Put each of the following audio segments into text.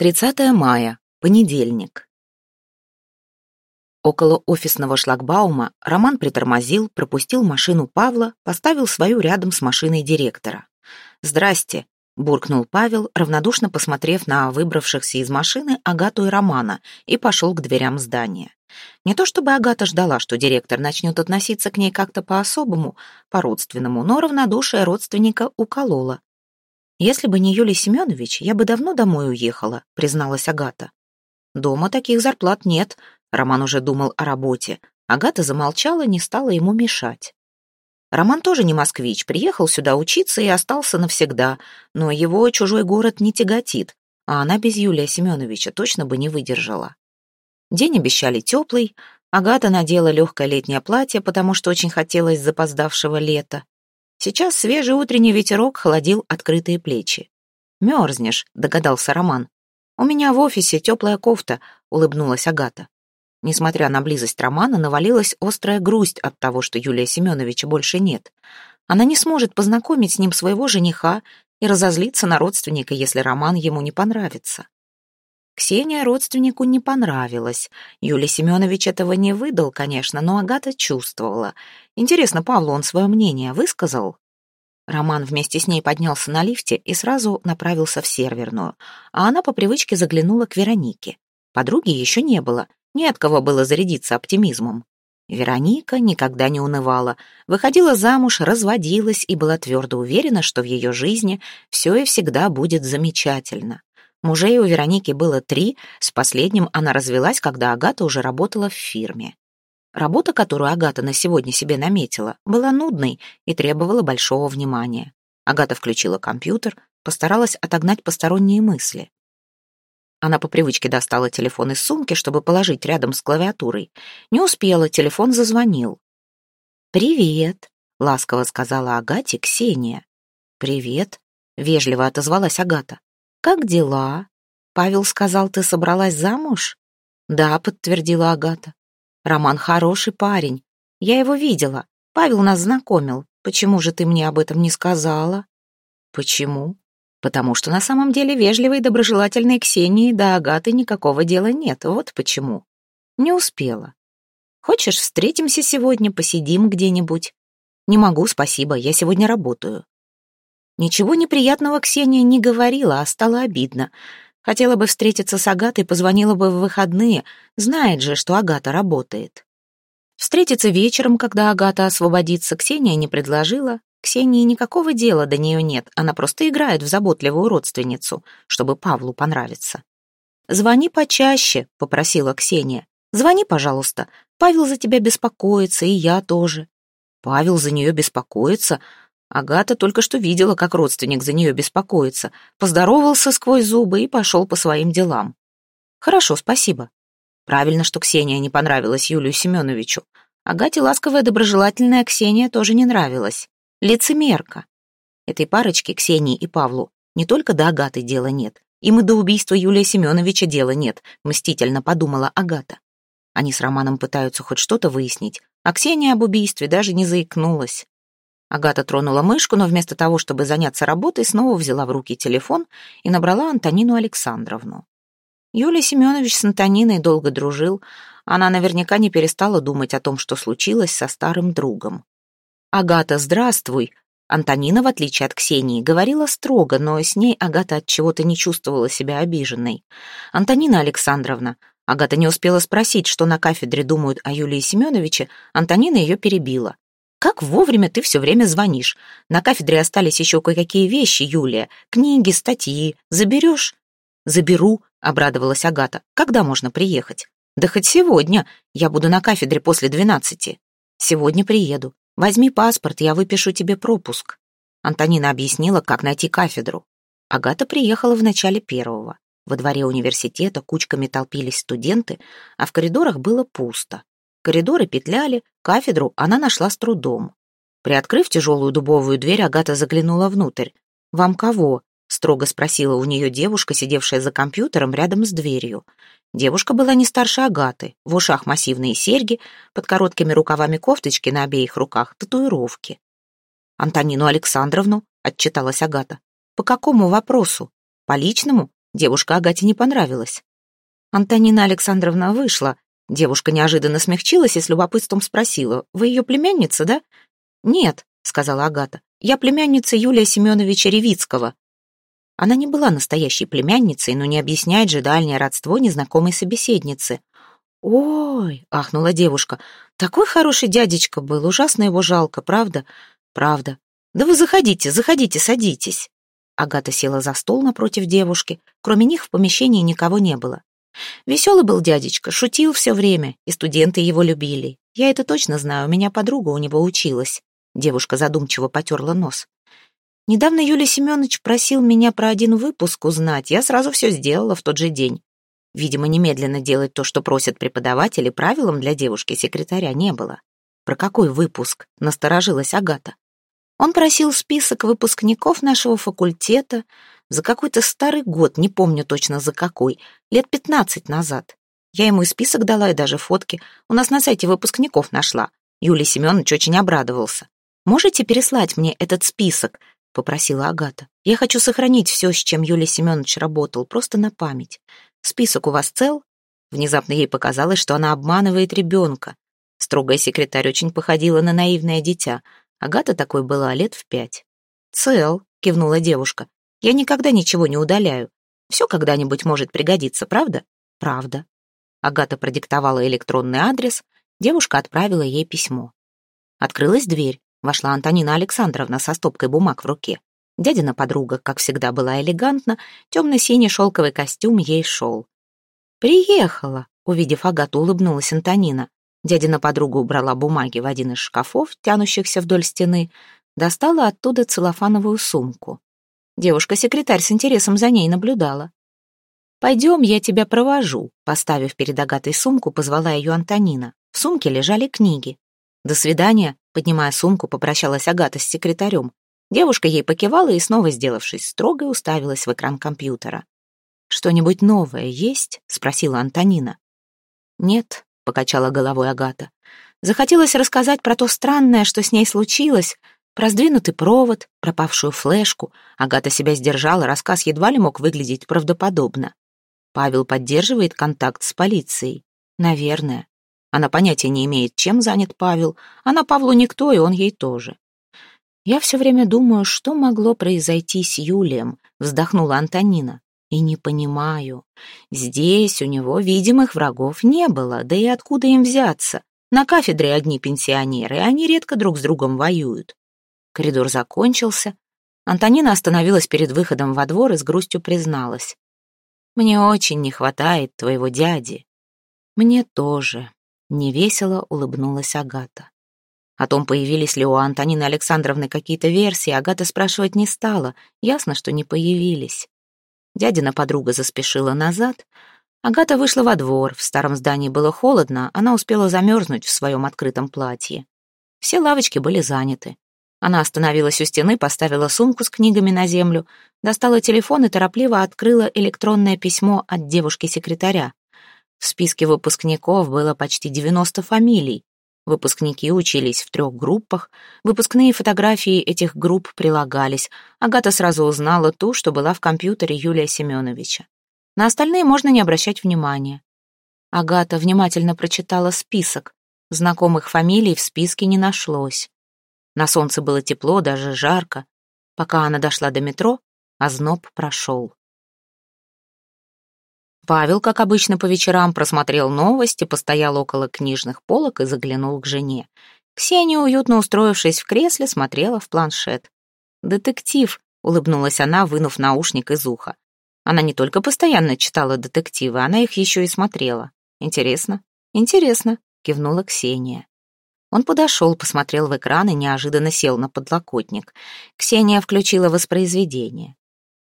30 мая, понедельник. Около офисного шлагбаума Роман притормозил, пропустил машину Павла, поставил свою рядом с машиной директора. «Здрасте», — буркнул Павел, равнодушно посмотрев на выбравшихся из машины Агату и Романа, и пошел к дверям здания. Не то чтобы Агата ждала, что директор начнет относиться к ней как-то по-особому, по-родственному, но равнодушие родственника уколола. «Если бы не Юлий Семенович, я бы давно домой уехала», — призналась Агата. «Дома таких зарплат нет», — Роман уже думал о работе. Агата замолчала, не стала ему мешать. Роман тоже не москвич, приехал сюда учиться и остался навсегда, но его чужой город не тяготит, а она без Юлия Семеновича точно бы не выдержала. День обещали теплый, Агата надела легкое летнее платье, потому что очень хотелось запоздавшего лета. Сейчас свежий утренний ветерок холодил открытые плечи. «Мерзнешь», — догадался Роман. «У меня в офисе теплая кофта», — улыбнулась Агата. Несмотря на близость Романа, навалилась острая грусть от того, что Юлия Семеновича больше нет. Она не сможет познакомить с ним своего жениха и разозлиться на родственника, если Роман ему не понравится. Ксения родственнику не понравилась. Юлий Семенович этого не выдал, конечно, но Агата чувствовала. Интересно, Павлу он свое мнение высказал? Роман вместе с ней поднялся на лифте и сразу направился в серверную, а она по привычке заглянула к Веронике. Подруги еще не было, не от кого было зарядиться оптимизмом. Вероника никогда не унывала, выходила замуж, разводилась и была твердо уверена, что в ее жизни все и всегда будет замечательно. Мужей у Вероники было три, с последним она развелась, когда Агата уже работала в фирме. Работа, которую Агата на сегодня себе наметила, была нудной и требовала большого внимания. Агата включила компьютер, постаралась отогнать посторонние мысли. Она по привычке достала телефон из сумки, чтобы положить рядом с клавиатурой. Не успела, телефон зазвонил. «Привет», — ласково сказала Агате Ксения. «Привет», — вежливо отозвалась Агата. «Как дела?» «Павел сказал, ты собралась замуж?» «Да», — подтвердила Агата. «Роман хороший парень. Я его видела. Павел нас знакомил. Почему же ты мне об этом не сказала?» «Почему?» «Потому что на самом деле вежливой и доброжелательной Ксении до Агаты никакого дела нет. Вот почему». «Не успела. Хочешь, встретимся сегодня, посидим где-нибудь?» «Не могу, спасибо, я сегодня работаю». Ничего неприятного Ксения не говорила, а стало обидно. Хотела бы встретиться с Агатой, позвонила бы в выходные, знает же, что Агата работает. Встретиться вечером, когда Агата освободится, Ксения не предложила. Ксении никакого дела до нее нет, она просто играет в заботливую родственницу, чтобы Павлу понравиться. «Звони почаще», — попросила Ксения. «Звони, пожалуйста. Павел за тебя беспокоится, и я тоже». «Павел за нее беспокоится? Агата только что видела, как родственник за нее беспокоится, поздоровался сквозь зубы и пошел по своим делам. «Хорошо, спасибо». Правильно, что Ксения не понравилась Юлию Семеновичу. Агате ласковая доброжелательная Ксения тоже не нравилась. Лицемерка. Этой парочке, Ксении и Павлу, не только до Агаты дела нет, им и до убийства Юлия Семеновича дела нет, мстительно подумала Агата. Они с Романом пытаются хоть что-то выяснить, а Ксения об убийстве даже не заикнулась. Агата тронула мышку, но вместо того, чтобы заняться работой, снова взяла в руки телефон и набрала Антонину Александровну. Юлий Семенович с Антониной долго дружил. Она наверняка не перестала думать о том, что случилось со старым другом. «Агата, здравствуй!» Антонина, в отличие от Ксении, говорила строго, но с ней Агата от чего-то не чувствовала себя обиженной. «Антонина Александровна», Агата не успела спросить, что на кафедре думают о Юлии Семеновиче, Антонина ее перебила. Как вовремя ты все время звонишь. На кафедре остались еще кое-какие вещи, Юлия. Книги, статьи. Заберешь? Заберу, обрадовалась Агата. Когда можно приехать? Да хоть сегодня. Я буду на кафедре после двенадцати. Сегодня приеду. Возьми паспорт, я выпишу тебе пропуск. Антонина объяснила, как найти кафедру. Агата приехала в начале первого. Во дворе университета кучками толпились студенты, а в коридорах было пусто. Коридоры петляли, кафедру она нашла с трудом. Приоткрыв тяжелую дубовую дверь, Агата заглянула внутрь. «Вам кого?» — строго спросила у нее девушка, сидевшая за компьютером рядом с дверью. Девушка была не старше Агаты, в ушах массивные серьги, под короткими рукавами кофточки на обеих руках татуировки. «Антонину Александровну», — отчиталась Агата. «По какому вопросу? По личному?» Девушка Агате не понравилась. Антонина Александровна вышла. Девушка неожиданно смягчилась и с любопытством спросила, «Вы ее племянница, да?» «Нет», — сказала Агата, «я племянница Юлия Семеновича Ревицкого». Она не была настоящей племянницей, но не объясняет же дальнее родство незнакомой собеседницы. «Ой!» — ахнула девушка. «Такой хороший дядечка был, ужасно его жалко, правда?» «Правда. Да вы заходите, заходите, садитесь». Агата села за стол напротив девушки. Кроме них в помещении никого не было. Веселый был дядечка, шутил все время, и студенты его любили. Я это точно знаю, у меня подруга у него училась. Девушка задумчиво потерла нос. Недавно Юлий Семенович просил меня про один выпуск узнать. Я сразу все сделала в тот же день. Видимо, немедленно делать то, что просят преподаватели, правилом для девушки-секретаря не было. Про какой выпуск? Насторожилась Агата. Он просил список выпускников нашего факультета за какой-то старый год, не помню точно за какой, лет пятнадцать назад. Я ему и список дала, и даже фотки. У нас на сайте выпускников нашла. Юлий Семенович очень обрадовался. «Можете переслать мне этот список?» — попросила Агата. «Я хочу сохранить все, с чем Юлий Семенович работал, просто на память. Список у вас цел?» Внезапно ей показалось, что она обманывает ребенка. Строгая секретарь очень походила на наивное дитя — Агата такой была лет в пять. «Цел», — кивнула девушка. «Я никогда ничего не удаляю. Все когда-нибудь может пригодиться, правда?» «Правда». Агата продиктовала электронный адрес, девушка отправила ей письмо. Открылась дверь. Вошла Антонина Александровна со стопкой бумаг в руке. Дядина подруга, как всегда, была элегантна, темно-синий шелковый костюм ей шел. «Приехала», — увидев Агату, улыбнулась Антонина. Дядина подруга убрала бумаги в один из шкафов, тянущихся вдоль стены, достала оттуда целлофановую сумку. Девушка-секретарь с интересом за ней наблюдала. «Пойдем, я тебя провожу», — поставив перед Агатой сумку, позвала ее Антонина. В сумке лежали книги. «До свидания», — поднимая сумку, попрощалась Агата с секретарем. Девушка ей покивала и, снова сделавшись строгой, уставилась в экран компьютера. «Что-нибудь новое есть?» — спросила Антонина. «Нет», покачала головой Агата. Захотелось рассказать про то странное, что с ней случилось, про сдвинутый провод, пропавшую флешку. Агата себя сдержала, рассказ едва ли мог выглядеть правдоподобно. Павел поддерживает контакт с полицией. Наверное. Она понятия не имеет, чем занят Павел. Она Павлу никто, и он ей тоже. «Я все время думаю, что могло произойти с Юлием», — вздохнула Антонина. И не понимаю. Здесь у него видимых врагов не было, да и откуда им взяться? На кафедре одни пенсионеры, они редко друг с другом воюют. Коридор закончился. Антонина остановилась перед выходом во двор и с грустью призналась. «Мне очень не хватает твоего дяди». «Мне тоже», — невесело улыбнулась Агата. О том, появились ли у Антонины Александровны какие-то версии, Агата спрашивать не стала. Ясно, что не появились. Дядина подруга заспешила назад. Агата вышла во двор. В старом здании было холодно, она успела замерзнуть в своем открытом платье. Все лавочки были заняты. Она остановилась у стены, поставила сумку с книгами на землю, достала телефон и торопливо открыла электронное письмо от девушки-секретаря. В списке выпускников было почти 90 фамилий. Выпускники учились в трех группах, выпускные фотографии этих групп прилагались. Агата сразу узнала ту, что была в компьютере Юлия Семеновича. На остальные можно не обращать внимания. Агата внимательно прочитала список. Знакомых фамилий в списке не нашлось. На солнце было тепло, даже жарко. Пока она дошла до метро, озноб прошел. Павел, как обычно по вечерам, просмотрел новости, постоял около книжных полок и заглянул к жене. Ксения, уютно устроившись в кресле, смотрела в планшет. «Детектив», — улыбнулась она, вынув наушник из уха. Она не только постоянно читала детективы, она их еще и смотрела. «Интересно, интересно», — кивнула Ксения. Он подошел, посмотрел в экран и неожиданно сел на подлокотник. Ксения включила воспроизведение.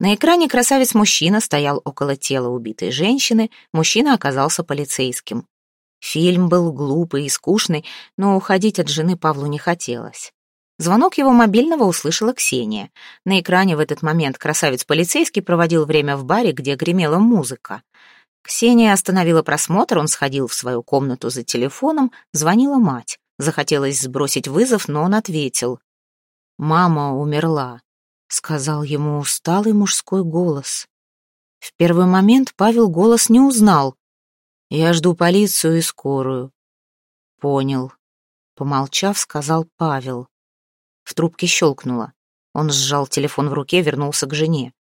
На экране красавец-мужчина стоял около тела убитой женщины, мужчина оказался полицейским. Фильм был глупый и скучный, но уходить от жены Павлу не хотелось. Звонок его мобильного услышала Ксения. На экране в этот момент красавец-полицейский проводил время в баре, где гремела музыка. Ксения остановила просмотр, он сходил в свою комнату за телефоном, звонила мать. Захотелось сбросить вызов, но он ответил. «Мама умерла сказал ему усталый мужской голос. В первый момент Павел голос не узнал. «Я жду полицию и скорую». «Понял», — помолчав, сказал Павел. В трубке щелкнуло. Он сжал телефон в руке, вернулся к жене.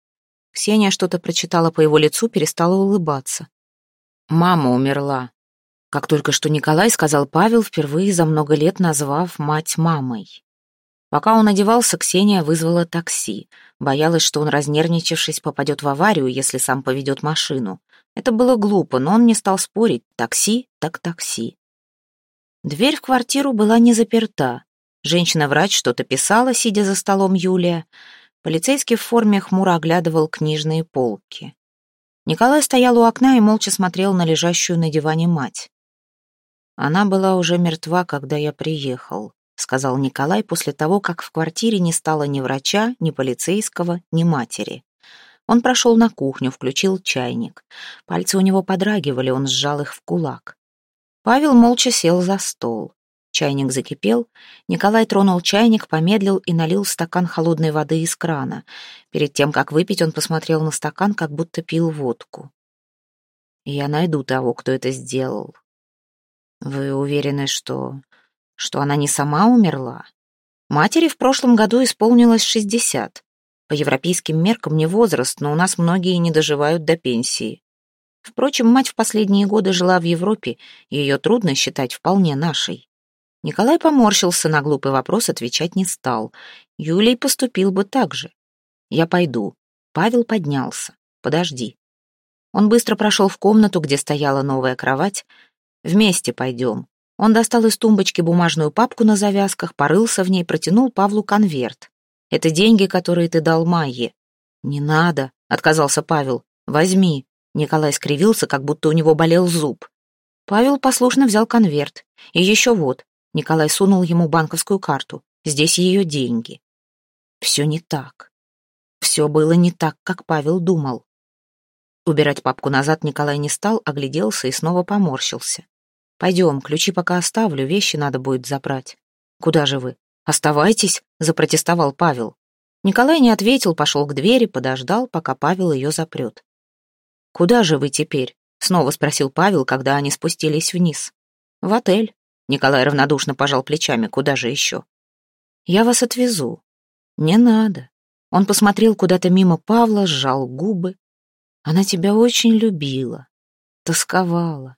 Ксения что-то прочитала по его лицу, перестала улыбаться. «Мама умерла», как только что Николай сказал Павел, впервые за много лет назвав мать мамой. Пока он одевался, Ксения вызвала такси. Боялась, что он, разнервничавшись, попадет в аварию, если сам поведет машину. Это было глупо, но он не стал спорить. Такси, так такси. Дверь в квартиру была не заперта. Женщина-врач что-то писала, сидя за столом Юлия. Полицейский в форме хмуро оглядывал книжные полки. Николай стоял у окна и молча смотрел на лежащую на диване мать. Она была уже мертва, когда я приехал сказал Николай после того, как в квартире не стало ни врача, ни полицейского, ни матери. Он прошел на кухню, включил чайник. Пальцы у него подрагивали, он сжал их в кулак. Павел молча сел за стол. Чайник закипел. Николай тронул чайник, помедлил и налил стакан холодной воды из крана. Перед тем, как выпить, он посмотрел на стакан, как будто пил водку. «Я найду того, кто это сделал». «Вы уверены, что что она не сама умерла. Матери в прошлом году исполнилось 60. По европейским меркам не возраст, но у нас многие не доживают до пенсии. Впрочем, мать в последние годы жила в Европе, ее трудно считать вполне нашей. Николай поморщился на глупый вопрос, отвечать не стал. Юлий поступил бы так же. «Я пойду». Павел поднялся. «Подожди». Он быстро прошел в комнату, где стояла новая кровать. «Вместе пойдем. Он достал из тумбочки бумажную папку на завязках, порылся в ней, протянул Павлу конверт. «Это деньги, которые ты дал Майе». «Не надо», — отказался Павел. «Возьми». Николай скривился, как будто у него болел зуб. Павел послушно взял конверт. «И еще вот». Николай сунул ему банковскую карту. «Здесь ее деньги». Все не так. Все было не так, как Павел думал. Убирать папку назад Николай не стал, огляделся и снова поморщился. Пойдем, ключи пока оставлю, вещи надо будет забрать. Куда же вы? Оставайтесь, запротестовал Павел. Николай не ответил, пошел к двери, подождал, пока Павел ее запрет. «Куда же вы теперь?» — снова спросил Павел, когда они спустились вниз. «В отель». Николай равнодушно пожал плечами. «Куда же еще?» «Я вас отвезу». «Не надо». Он посмотрел куда-то мимо Павла, сжал губы. «Она тебя очень любила, тосковала.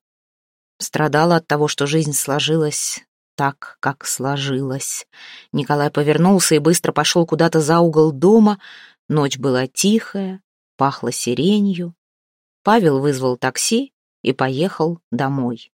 Страдала от того, что жизнь сложилась так, как сложилась. Николай повернулся и быстро пошел куда-то за угол дома. Ночь была тихая, пахло сиренью. Павел вызвал такси и поехал домой.